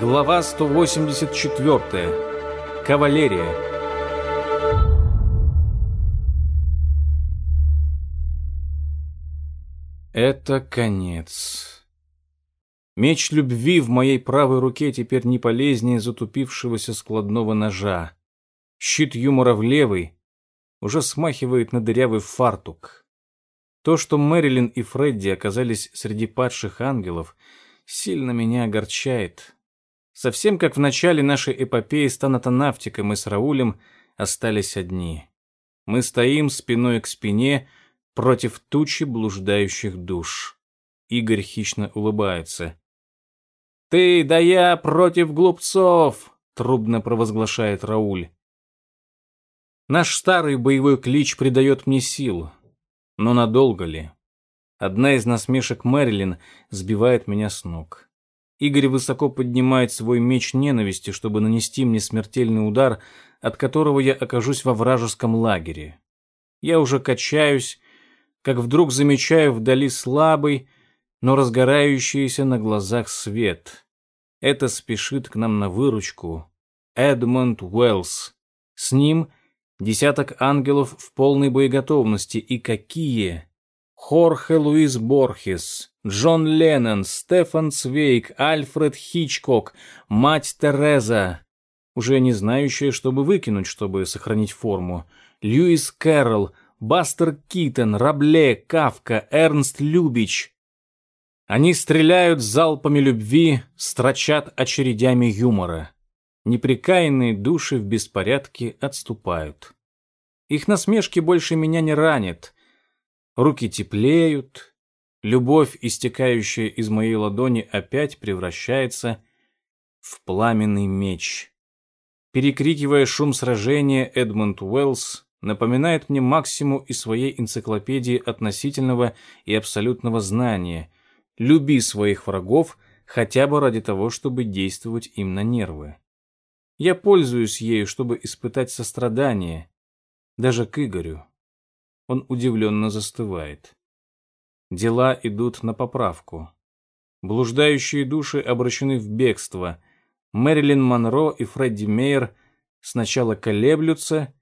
Глава 184. Кавалерия. Это конец. Меч любви в моей правой руке теперь не полезнее затупившегося складного ножа. Щит юмора в левой уже смахивает на дырявый фартук. То, что Мэрилин и Фредди оказались среди падших ангелов, сильно меня огорчает. Совсем как в начале нашей эпопеи с Танатонавтиком и с Раулем остались одни. Мы стоим спиной к спине против тучи блуждающих душ. Игорь хищно улыбается. «Ты да я против глупцов!» — трубно провозглашает Рауль. Наш старый боевой клич придает мне силу. Но надолго ли? Одна из насмешек Мэрилин сбивает меня с ног. Игорь высоко поднимает свой меч ненависти, чтобы нанести мне смертельный удар, от которого я окажусь во вражеском лагере. Я уже качаюсь, как вдруг замечаю вдали слабый, но разгорающийся на глазах свет. Это спешит к нам на выручку Эдмонд Уэллс. С ним — Десяток ангелов в полной боеготовности. И какие? Хорхе Луис Борхес, Джон Леннон, Стефан Цвейк, Альфред Хичкок, мать Тереза, уже не знающая, чтобы выкинуть, чтобы сохранить форму, Льюис Кэрролл, Бастер Китон, Рабле, Кавка, Эрнст Любич. Они стреляют залпами любви, строчат очередями юмора неприкаянные души в беспорядке отступают. Их насмешки больше меня не ранят. Руки теплеют, любовь, истекающая из моей ладони, опять превращается в пламенный меч. Перекрикивая шум сражения, Эдмунд Уэллс напоминает мне максимум из своей энциклопедии относительного и абсолютного знания. Люби своих врагов хотя бы ради того, чтобы действовать им на нервы. Я пользуюсь ею, чтобы испытать сострадание, даже к Игорю. Он удивленно застывает. Дела идут на поправку. Блуждающие души обращены в бегство. Мэрилин Монро и Фредди Мейер сначала колеблются,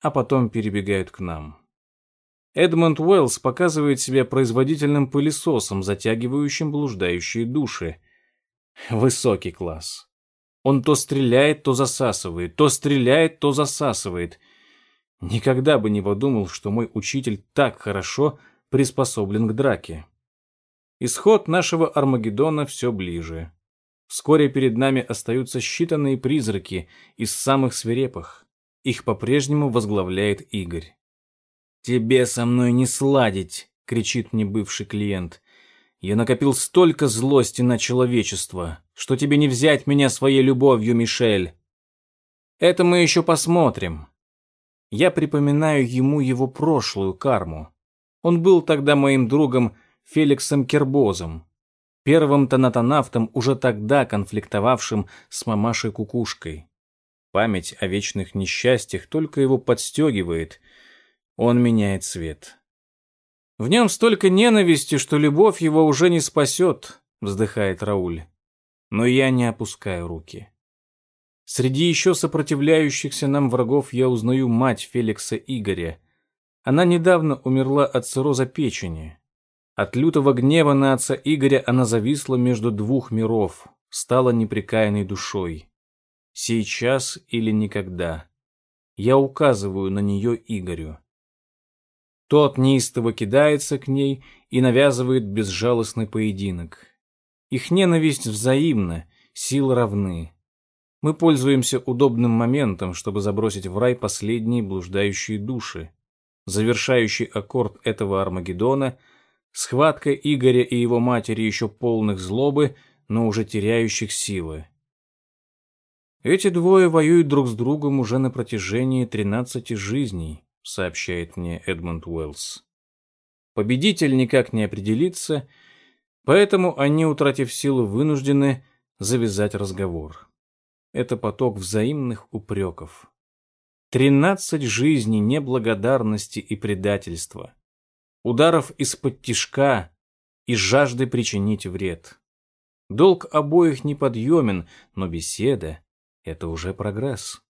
а потом перебегают к нам. Эдмонд Уэллс показывает себя производительным пылесосом, затягивающим блуждающие души. Высокий класс. Он то стреляет, то засасывает, то стреляет, то засасывает. Никогда бы не подумал, что мой учитель так хорошо приспособлен к драке. Исход нашего Армагеддона все ближе. Вскоре перед нами остаются считанные призраки из самых свирепых. Их по-прежнему возглавляет Игорь. «Тебе со мной не сладить!» — кричит мне бывший клиент. Я накопил столько злости на человечество, что тебе не взять меня своей любовью, Мишель. Это мы еще посмотрим. Я припоминаю ему его прошлую карму. Он был тогда моим другом Феликсом Кербозом, первым тонатонавтом, уже тогда конфликтовавшим с мамашей Кукушкой. Память о вечных несчастьях только его подстегивает. Он меняет цвет. В нем столько ненависти, что любовь его уже не спасет, вздыхает Рауль. Но я не опускаю руки. Среди еще сопротивляющихся нам врагов я узнаю мать Феликса Игоря. Она недавно умерла от цирроза печени. От лютого гнева на отца Игоря она зависла между двух миров, стала непрекаянной душой. Сейчас или никогда. Я указываю на нее Игорю. Тот неистово кидается к ней и навязывает безжалостный поединок. Их ненависть взаимна, силы равны. Мы пользуемся удобным моментом, чтобы забросить в рай последние блуждающие души. Завершающий аккорд этого Армагеддона — схватка Игоря и его матери еще полных злобы, но уже теряющих силы. Эти двое воюют друг с другом уже на протяжении тринадцати жизней сообщает мне Эдмунд Уэллс. Победитель никак не определится, поэтому они, утратив силу, вынуждены завязать разговор. Это поток взаимных упреков. Тринадцать жизней неблагодарности и предательства. ударов из-под тишка и жажды причинить вред. Долг обоих неподъемен, но беседа — это уже прогресс.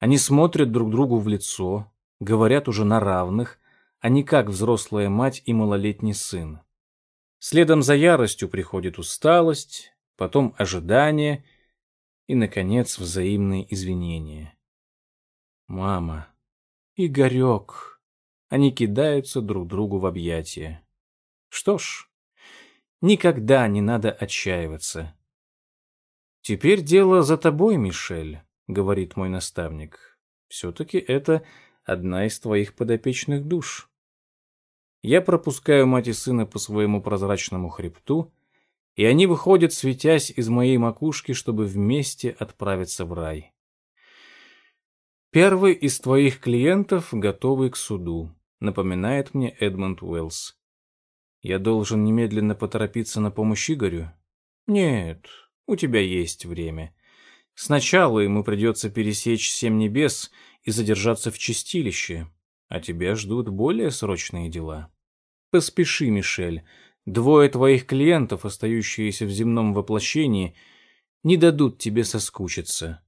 Они смотрят друг другу в лицо, говорят уже на равных, а не как взрослая мать и малолетний сын. Следом за яростью приходит усталость, потом ожидание и, наконец, взаимные извинения. Мама, Игорек, они кидаются друг другу в объятия. Что ж, никогда не надо отчаиваться. Теперь дело за тобой, Мишель говорит мой наставник. Все-таки это одна из твоих подопечных душ. Я пропускаю мать и сына по своему прозрачному хребту, и они выходят, светясь из моей макушки, чтобы вместе отправиться в рай. Первый из твоих клиентов, готовый к суду, напоминает мне Эдмонд Уэллс. Я должен немедленно поторопиться на помощь Игорю? Нет, у тебя есть время. Сначала ему придется пересечь семь небес и задержаться в чистилище, а тебя ждут более срочные дела. Поспеши, Мишель. Двое твоих клиентов, остающиеся в земном воплощении, не дадут тебе соскучиться.